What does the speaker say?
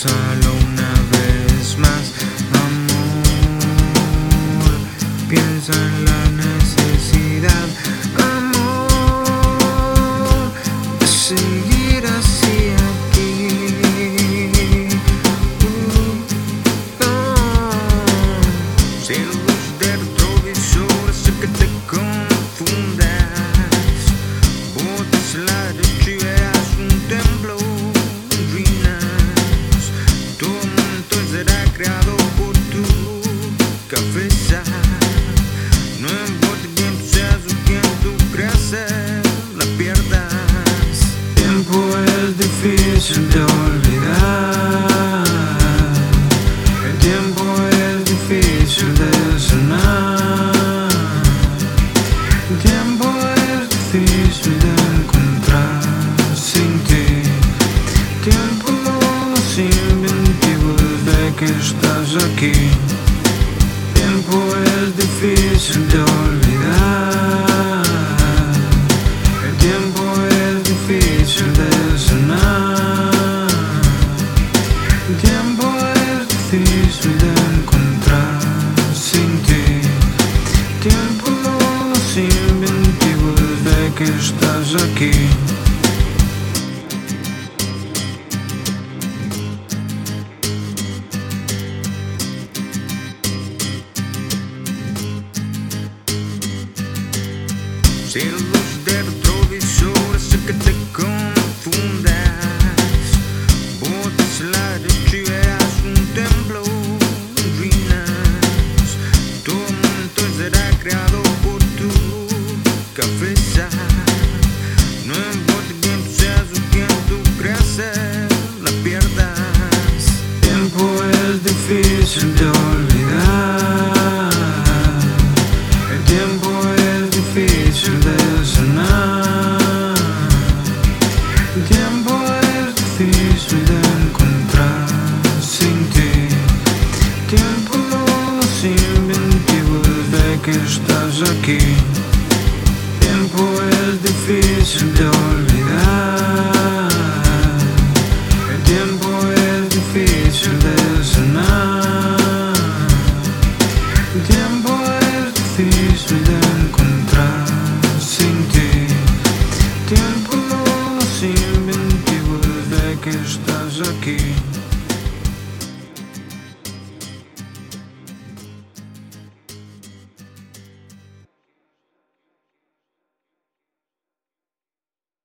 Piénsalo una vez más, amor. Piensa difícil de olvidar. El tiempo es difícil de sanar. El tiempo es difícil de encontrar sin ti. Tiempo inventivo desde que estás aquí. Tiempo es difícil de olvidar. El tiempo is a king. Celos deve provisores se que te com difícil de olvidar. Tiempo es difícil de sanar. Tiempo es difícil de encontrar sin ti. Tiempo inventivo desde que estás aquí. Tiempo es difícil de olvidar. El tiempo es difícil de sanar. El tiempo es difícil de encontrar sin ti. Tiempo inventivo desde que estás aquí.